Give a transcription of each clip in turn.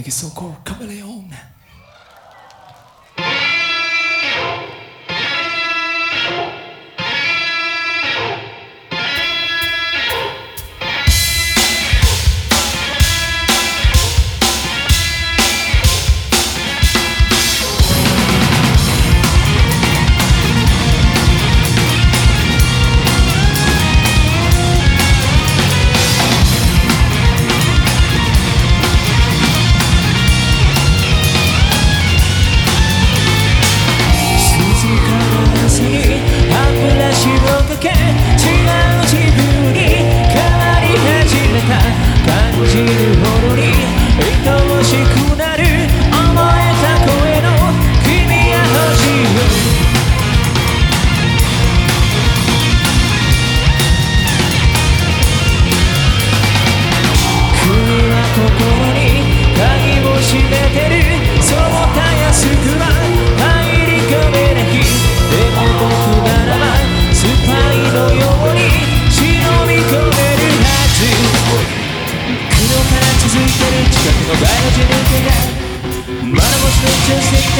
내게 so called chameleon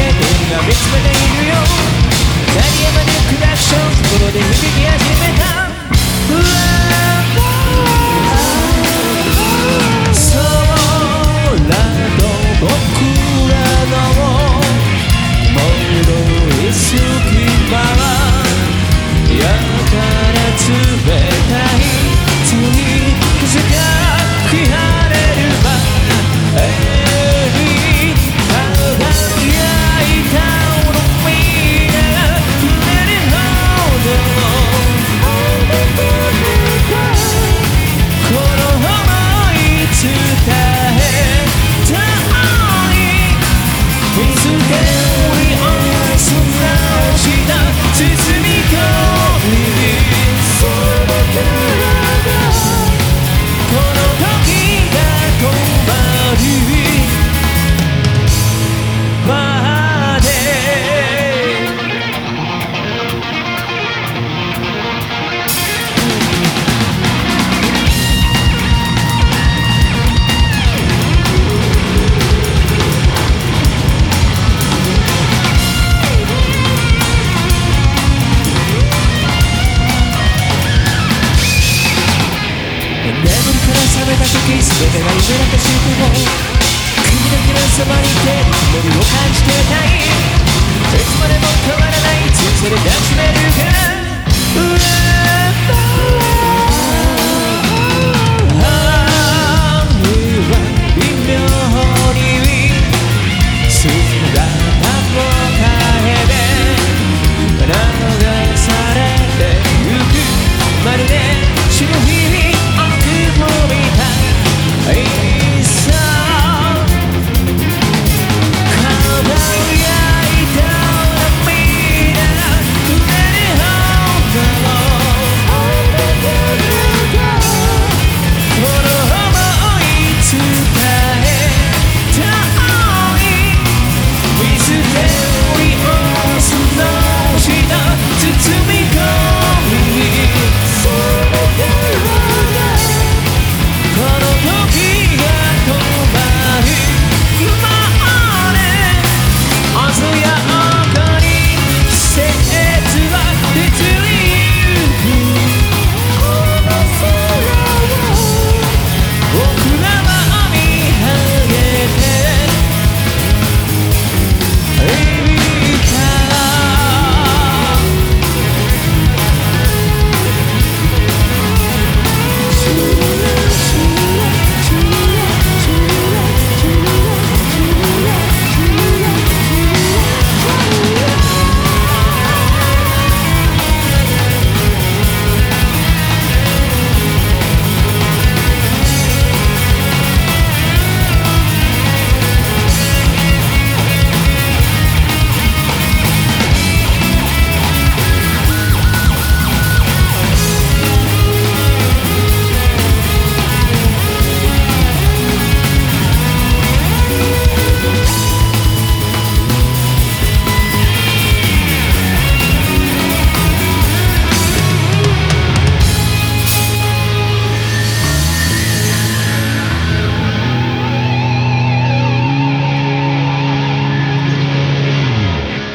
て見つめているよ。鳴りやまぬクラクション心で響き始めた。うわから覚めた時全てが夢だと知自分も君だけのそばにいてりを感じてない。いつまでも変わらない。人生で抱しめる。から